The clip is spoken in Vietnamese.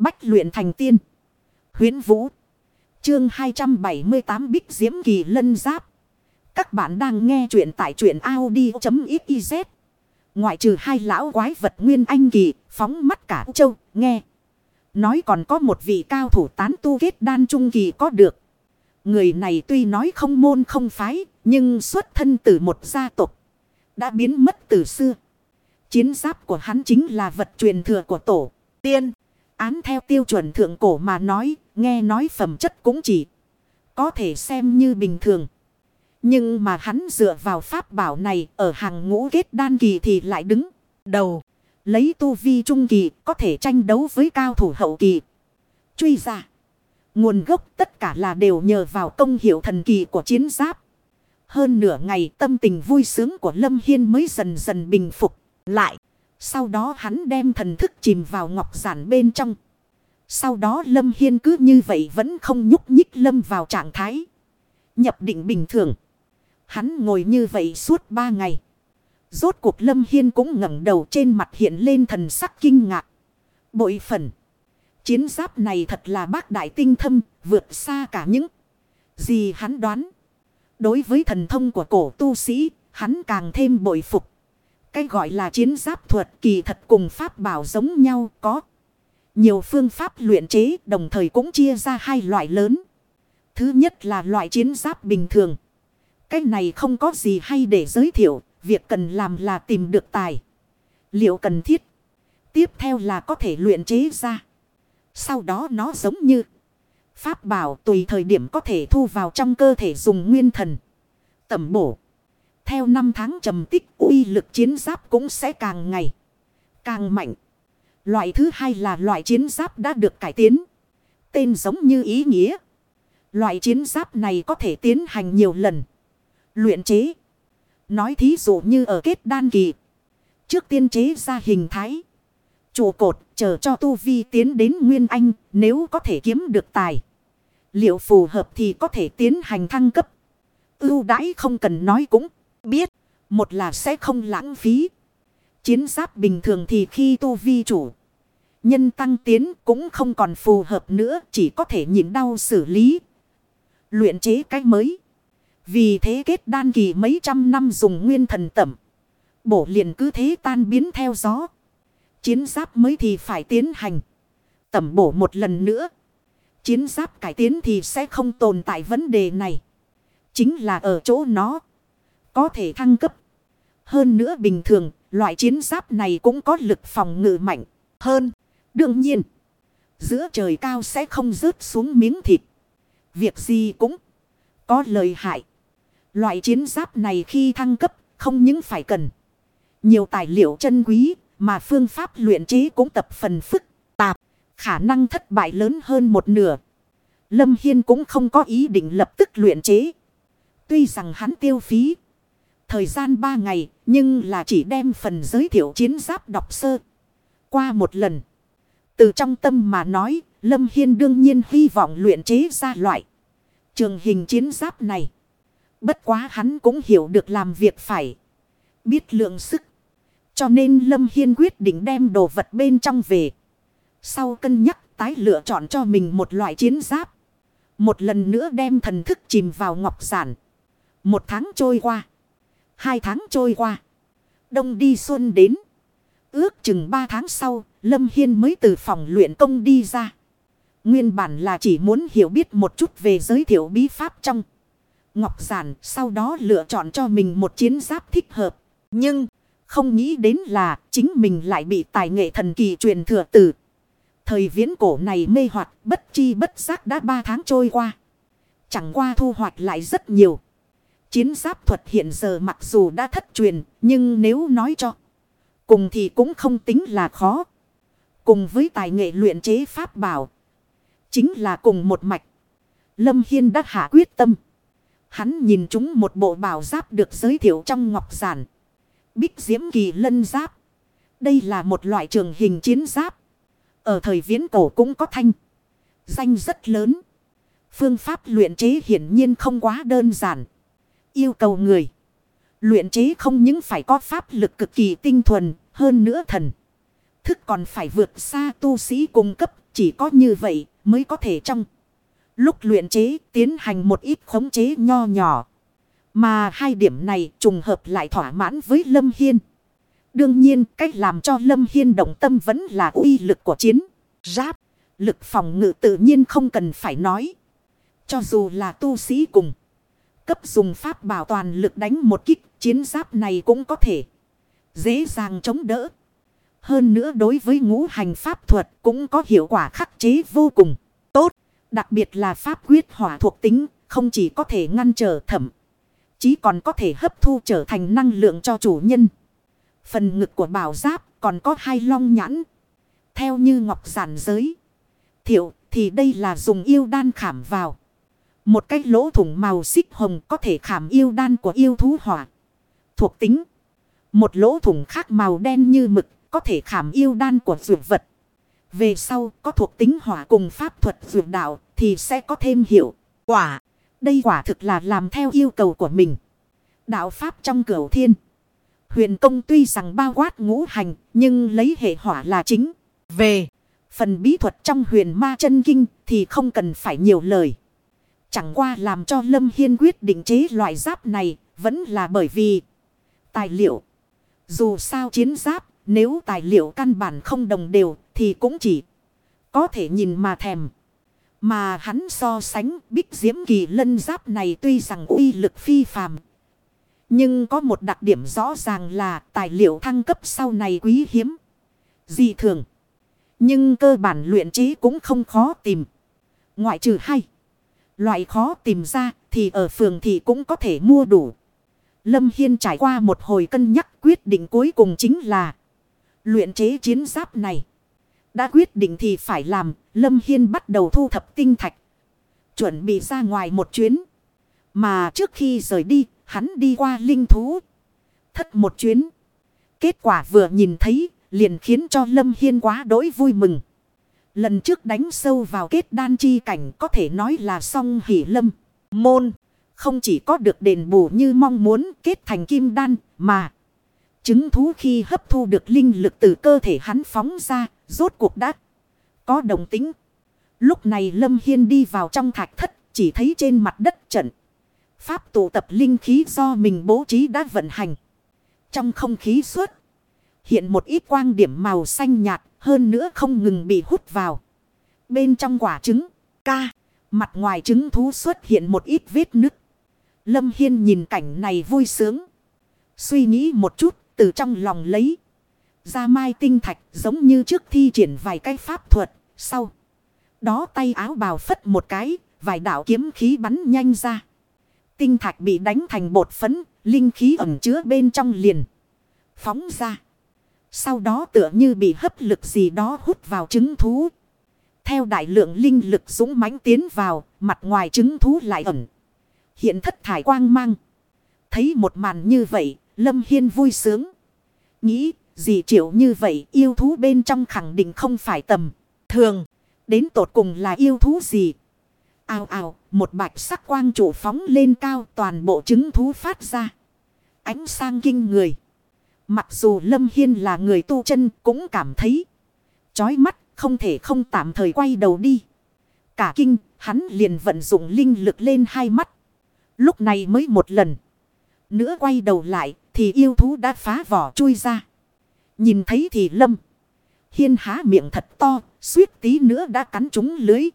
Bách luyện thành tiên. Huyến Vũ. Chương 278 Bích Diễm Kỳ Lân Giáp. Các bạn đang nghe truyện tại truyện Audi.xyz. Ngoại trừ hai lão quái vật Nguyên Anh Kỳ, phóng mắt cả châu, nghe. Nói còn có một vị cao thủ tán tu kết đan trung kỳ có được. Người này tuy nói không môn không phái, nhưng xuất thân từ một gia tộc. Đã biến mất từ xưa. Chiến giáp của hắn chính là vật truyền thừa của tổ tiên. Án theo tiêu chuẩn thượng cổ mà nói, nghe nói phẩm chất cũng chỉ có thể xem như bình thường. Nhưng mà hắn dựa vào pháp bảo này ở hàng ngũ kết đan kỳ thì lại đứng đầu. Lấy tu vi trung kỳ có thể tranh đấu với cao thủ hậu kỳ. Truy ra. Nguồn gốc tất cả là đều nhờ vào công hiệu thần kỳ của chiến giáp. Hơn nửa ngày tâm tình vui sướng của Lâm Hiên mới dần dần bình phục lại. Sau đó hắn đem thần thức chìm vào ngọc giản bên trong. Sau đó Lâm Hiên cứ như vậy vẫn không nhúc nhích Lâm vào trạng thái. Nhập định bình thường. Hắn ngồi như vậy suốt ba ngày. Rốt cuộc Lâm Hiên cũng ngẩng đầu trên mặt hiện lên thần sắc kinh ngạc. Bội phần. Chiến giáp này thật là bác đại tinh thâm, vượt xa cả những gì hắn đoán. Đối với thần thông của cổ tu sĩ, hắn càng thêm bội phục. Cái gọi là chiến giáp thuật kỳ thật cùng pháp bảo giống nhau có. Nhiều phương pháp luyện chế đồng thời cũng chia ra hai loại lớn. Thứ nhất là loại chiến giáp bình thường. Cái này không có gì hay để giới thiệu, việc cần làm là tìm được tài. Liệu cần thiết. Tiếp theo là có thể luyện chế ra. Sau đó nó giống như pháp bảo tùy thời điểm có thể thu vào trong cơ thể dùng nguyên thần. Tẩm bổ. Theo năm tháng trầm tích, uy lực chiến giáp cũng sẽ càng ngày, càng mạnh. Loại thứ hai là loại chiến giáp đã được cải tiến. Tên giống như ý nghĩa. Loại chiến giáp này có thể tiến hành nhiều lần. Luyện chế. Nói thí dụ như ở kết đan kỳ. Trước tiên chế ra hình thái. Trụ cột, chờ cho tu vi tiến đến Nguyên Anh, nếu có thể kiếm được tài. Liệu phù hợp thì có thể tiến hành thăng cấp. Ưu đãi không cần nói cũng biết. Một là sẽ không lãng phí. Chiến giáp bình thường thì khi tu vi chủ. Nhân tăng tiến cũng không còn phù hợp nữa. Chỉ có thể nhịn đau xử lý. Luyện chế cái mới. Vì thế kết đan kỳ mấy trăm năm dùng nguyên thần tẩm. Bổ liền cứ thế tan biến theo gió. Chiến giáp mới thì phải tiến hành. Tẩm bổ một lần nữa. Chiến giáp cải tiến thì sẽ không tồn tại vấn đề này. Chính là ở chỗ nó. Có thể thăng cấp. Hơn nữa bình thường, loại chiến giáp này cũng có lực phòng ngự mạnh hơn. Đương nhiên, giữa trời cao sẽ không rớt xuống miếng thịt. Việc gì cũng có lợi hại. Loại chiến giáp này khi thăng cấp không những phải cần nhiều tài liệu chân quý mà phương pháp luyện chế cũng tập phần phức tạp. Khả năng thất bại lớn hơn một nửa. Lâm Hiên cũng không có ý định lập tức luyện chế. Tuy rằng hắn tiêu phí thời gian ba ngày nhưng là chỉ đem phần giới thiệu chiến giáp đọc sơ qua một lần. Từ trong tâm mà nói, Lâm Hiên đương nhiên hy vọng luyện chế ra loại trường hình chiến giáp này. Bất quá hắn cũng hiểu được làm việc phải. Biết lượng sức. Cho nên Lâm Hiên quyết định đem đồ vật bên trong về. Sau cân nhắc tái lựa chọn cho mình một loại chiến giáp. Một lần nữa đem thần thức chìm vào ngọc giản. Một tháng trôi qua. Hai tháng trôi qua. Đông đi xuân đến. Ước chừng ba tháng sau, Lâm Hiên mới từ phòng luyện công đi ra. Nguyên bản là chỉ muốn hiểu biết một chút về giới thiệu bí pháp trong. Ngọc Giản sau đó lựa chọn cho mình một chiến giáp thích hợp. Nhưng không nghĩ đến là chính mình lại bị tài nghệ thần kỳ truyền thừa từ. Thời viễn cổ này mê hoặc bất chi bất giác đã ba tháng trôi qua. Chẳng qua thu hoạch lại rất nhiều. Chiến giáp thuật hiện giờ mặc dù đã thất truyền, nhưng nếu nói cho. Cùng thì cũng không tính là khó. Cùng với tài nghệ luyện chế pháp bảo. Chính là cùng một mạch. Lâm Hiên đã hạ quyết tâm. Hắn nhìn chúng một bộ bảo giáp được giới thiệu trong ngọc giản. Bích diễm kỳ lân giáp. Đây là một loại trường hình chiến giáp. Ở thời viễn cổ cũng có thanh. Danh rất lớn. Phương pháp luyện chế hiển nhiên không quá đơn giản. Yêu cầu người. Luyện chế không những phải có pháp lực cực kỳ tinh thuần. Hơn nữa thần. Thức còn phải vượt xa tu sĩ cung cấp. chỉ có như vậy mới có thể trong lúc luyện chế tiến hành một ít khống chế nho nhỏ. Mà hai điểm này trùng hợp lại thỏa mãn với Lâm Hiên. Đương nhiên cách làm cho Lâm Hiên động tâm vẫn là uy lực của chiến. Giáp, lực phòng ngự tự nhiên không cần phải nói. Cho dù là tu sĩ cùng. Cấp dùng pháp bảo toàn lực đánh một kích, chiến giáp này cũng có thể. Dễ dàng chống đỡ. Hơn nữa đối với ngũ hành pháp thuật cũng có hiệu quả khắc chế vô cùng tốt. Đặc biệt là pháp quyết hỏa thuộc tính, không chỉ có thể ngăn trở thẩm. Chí còn có thể hấp thu trở thành năng lượng cho chủ nhân. Phần ngực của bảo giáp còn có hai long nhãn. Theo như ngọc giản giới. Thiệu thì đây là dùng yêu đan khảm vào. Một cái lỗ thủng màu xích hồng có thể khảm yêu đan của yêu thú hỏa. Thuộc tính. Một lỗ thủng khác màu đen như mực có thể khảm yêu đan của dược vật. Về sau, có thuộc tính hỏa cùng pháp thuật dược đạo thì sẽ có thêm hiệu quả. Đây quả thực là làm theo yêu cầu của mình. Đạo pháp trong cửu thiên. Huyền công tuy rằng bao quát ngũ hành, nhưng lấy hệ hỏa là chính. Về phần bí thuật trong huyền ma chân kinh thì không cần phải nhiều lời. Chẳng qua làm cho Lâm Hiên quyết định chế loại giáp này vẫn là bởi vì tài liệu. Dù sao chiến giáp, nếu tài liệu căn bản không đồng đều thì cũng chỉ có thể nhìn mà thèm. Mà hắn so sánh bích diễm kỳ lân giáp này tuy rằng uy lực phi phàm. Nhưng có một đặc điểm rõ ràng là tài liệu thăng cấp sau này quý hiếm. Dị thường. Nhưng cơ bản luyện chế cũng không khó tìm. Ngoại trừ hay. Loại khó tìm ra thì ở phường thì cũng có thể mua đủ. Lâm Hiên trải qua một hồi cân nhắc quyết định cuối cùng chính là luyện chế chiến giáp này. Đã quyết định thì phải làm, Lâm Hiên bắt đầu thu thập tinh thạch. Chuẩn bị ra ngoài một chuyến. Mà trước khi rời đi, hắn đi qua linh thú. Thất một chuyến. Kết quả vừa nhìn thấy, liền khiến cho Lâm Hiên quá đỗi vui mừng. Lần trước đánh sâu vào kết đan chi cảnh có thể nói là song hỷ lâm. Môn, không chỉ có được đền bù như mong muốn kết thành kim đan, mà... Chứng thú khi hấp thu được linh lực từ cơ thể hắn phóng ra, rốt cuộc đã có đồng tính. Lúc này Lâm Hiên đi vào trong thạch thất, chỉ thấy trên mặt đất trận. Pháp tụ tập linh khí do mình bố trí đã vận hành. Trong không khí suốt, hiện một ít quang điểm màu xanh nhạt, hơn nữa không ngừng bị hút vào. Bên trong quả trứng, ca, mặt ngoài trứng thú xuất hiện một ít vết nứt. Lâm Hiên nhìn cảnh này vui sướng. Suy nghĩ một chút, từ trong lòng lấy. Ra mai tinh thạch giống như trước thi triển vài cái pháp thuật. Sau. Đó tay áo bào phất một cái. Vài đạo kiếm khí bắn nhanh ra. Tinh thạch bị đánh thành bột phấn. Linh khí ẩm chứa bên trong liền. Phóng ra. Sau đó tựa như bị hấp lực gì đó hút vào trứng thú. Theo đại lượng linh lực dũng mãnh tiến vào. Mặt ngoài trứng thú lại ẩn. Hiện thất thải quang mang. Thấy một màn như vậy. Lâm Hiên vui sướng. Nghĩ gì triệu như vậy, yêu thú bên trong khẳng định không phải tầm. Thường. Đến tột cùng là yêu thú gì? Ao ao. Một bạch sắc quang trụ phóng lên cao, toàn bộ trứng thú phát ra. Ánh sang kinh người. Mặc dù Lâm Hiên là người tu chân cũng cảm thấy. Chói mắt không thể không tạm thời quay đầu đi. Cả kinh hắn liền vận dụng linh lực lên hai mắt. Lúc này mới một lần. Nữa quay đầu lại thì yêu thú đã phá vỏ chui ra. Nhìn thấy thì lâm. Hiên há miệng thật to, suýt tí nữa đã cắn trúng lưới.